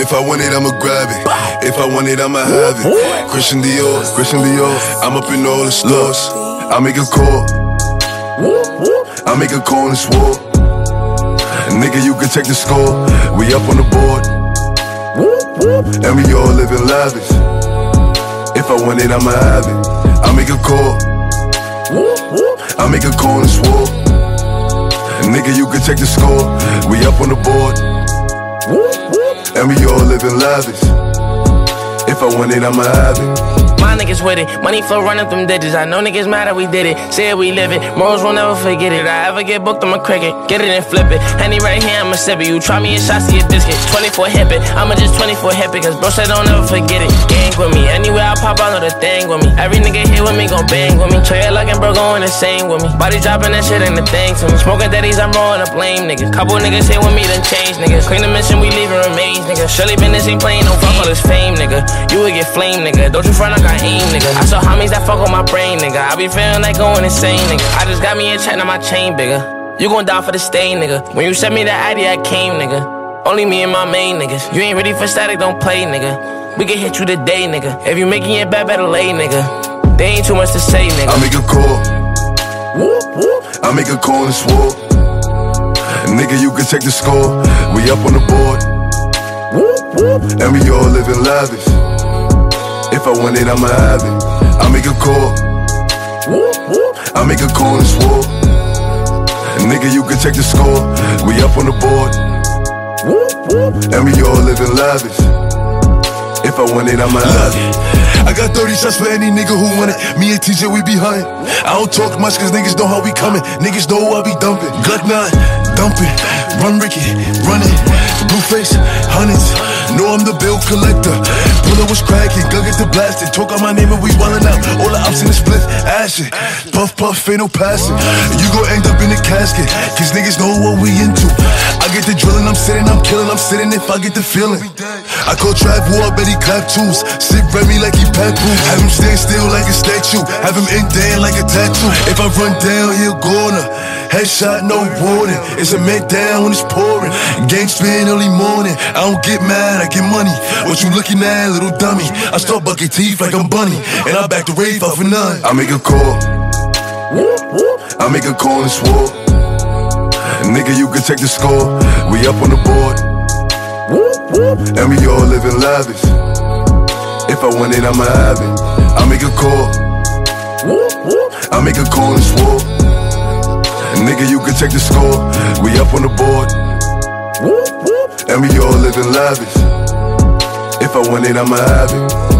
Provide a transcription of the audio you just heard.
If I want it, I'ma grab it. If I want it, I'ma have it. Christian Dior, Christian Dior. I'm up in all the stores. I make a call. I make a call and swore. Nigga, you can check the score. We up on the board. And we all living lavish. If I want it, I'ma have it. I make a call. I make a call and swore. Nigga, you can check the score. We up on the board. And we all living lavish. If I want it, I'ma have it. My niggas with it, money flow running them digits. I know niggas mad that we did it. Say it, we live it. Morals will never forget it. I ever get booked, I'm a cricket. Get it and flip it. Henny right here, I'ma sip it. You try me a shot, see a biscuit. 24 hip it. I'ma just 24 hip it. Cause bro said don't ever forget it. Gang with me. Anywhere I pop, I know the thing with me. Every nigga here with me gon' bang with me. Trey looking bro going insane with me. Body dropping that shit ain't the thing to me. Smoking daddies, I'm rolling up lame niggas. Couple niggas here with me, done change niggas. Clean the mission, we leaving remains, nigga. Surely business ain't playing no fuck all this fame, nigga. You would get flame, nigga. Don't you front like I nigga. I saw homies that fuck on my brain, nigga. I be feeling like going insane, nigga. I just got me a chain on my chain, bigger. You gon' die for the stain, nigga. When you sent me the ID, I came, nigga. Only me and my main niggas. You ain't ready for static, don't play, nigga. We can hit you today, nigga. If you making it bad, better lay, nigga. They ain't too much to say, nigga. I make a call. Whoop, whoop. I make a call and swore. Nigga, you can check the score. We up on the board. Whoop, whoop. And we all living lavish. If I want it, I'ma have it. I make a call. I make a call and swore. Nigga, you can check the score. We up on the board. And we all living lavish. If I want it, I'ma have it. I got 30 shots for any nigga who want it. Me and TJ, we behind. I don't talk much cause niggas know how we coming. Niggas know I be dumping. Gut 9, dumping. Run Ricky, run it. Blue face, hundreds. Know I'm the bill collector. Bullet was cracking, gun get the blasting. Talk out my name and we wildin' out. All the ops in the split, ashin'. Puff, puff, ain't no passing. You gon' end up in the casket. Cause niggas know what we into. I get the drilling, I'm sitting, I'm killing, I'm sitting if I get the feeling. I call trap war, bet he clap twos. Sit Remy like he papoose. Have him stand still like a statue. Have him in there like a tattoo. If I run down, he'll gonna. Headshot, no warning. It's a man down when it's pouring. Gang spin early morning. I don't get mad, I get money. What you looking at, little dummy? I start bucking teeth like I'm bunny. And I back the rave off for none. I make a call. I make a call and swore. Nigga, you can check the score. We up on the board. And we all living lavish. If I want it, I'ma have it. I make a call. I make a call and swore. Nigga, you can check the score. We up on the board. And we all living lavish. If I want it, I'ma have it.